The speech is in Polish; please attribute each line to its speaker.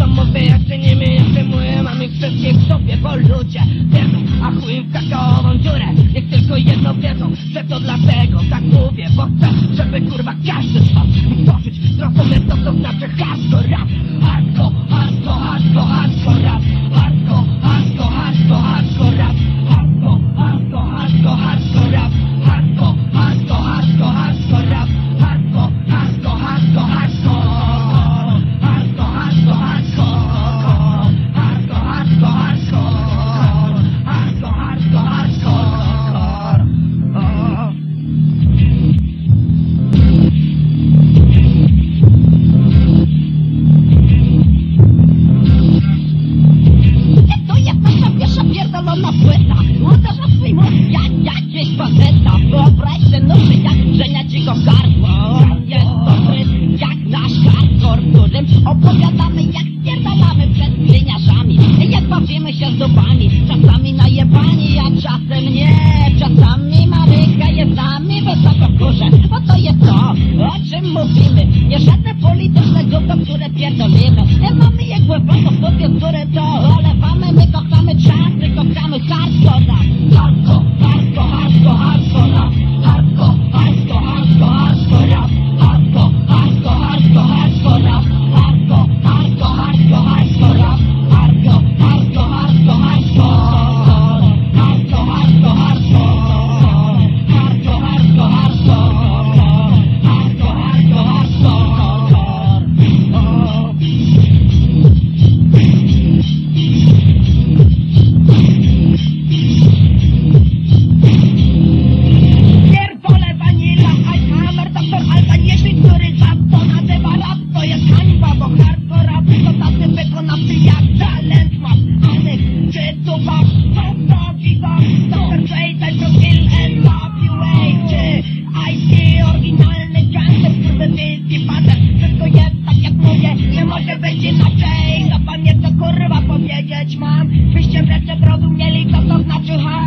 Speaker 1: to mówię Ja się nimi nie przejmuję, mam ich wszystkich w sobie Bo ludzie wiedzą, a chuj im w kakaową dziurę. Niech tylko jedno wiedzą, że to dlatego tak mówię Bo chcę, żeby kurwa każdy z was mógł dożyć Zrozumie to co znaczy hardcore rap
Speaker 2: Wyobraź sobie nóży jak brzenia go gardło. Jest to tryb jak nasz hardcore którym opowiadamy jak spierdalamy przed gliniarzami Jak bawimy się z dupami Czasami najebani, a czasem nie. Czasami Maryka jest z nami wysoko w górze Bo to jest to, o czym mówimy. Nie żadne polityczne gówno, które pierdolimy. Mamy je głęboko w dupie, które to pravdu měli, tak to značí hard.